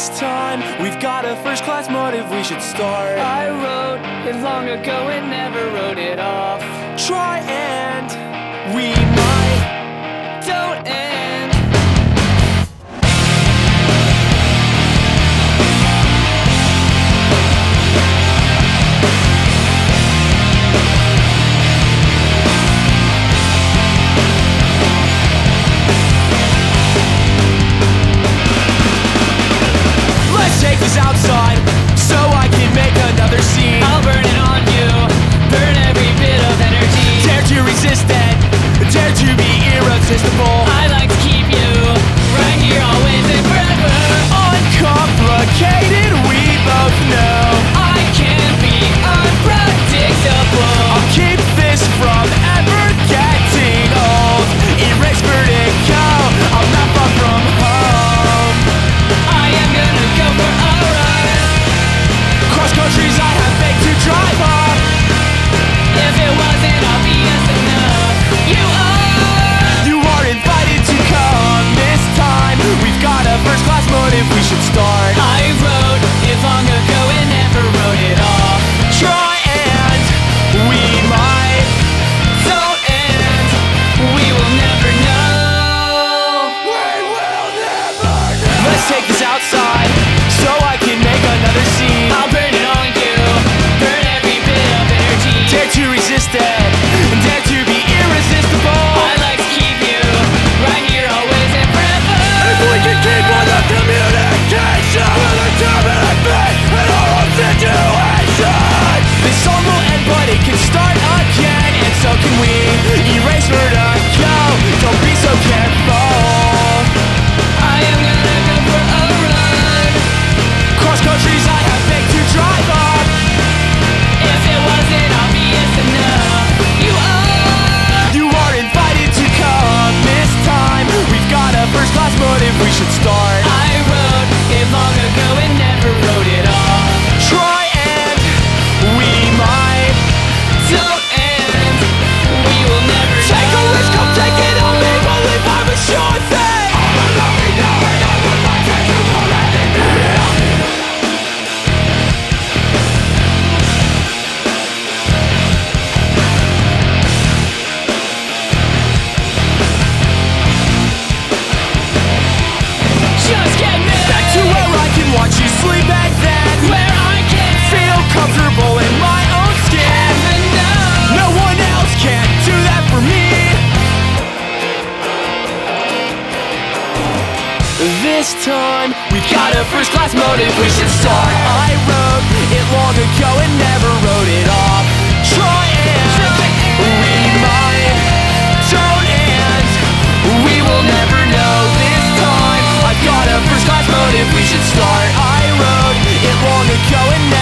this time. We've got a first class motive, we should start. I wrote it long ago and never wrote it off. Try and we Let's take this should start this time. We've got a first class motive, we should start. I wrote it long ago and never wrote it off. Try and read my tone and We will never know this time. I've got a first class motive, we should start. I wrote it long ago and never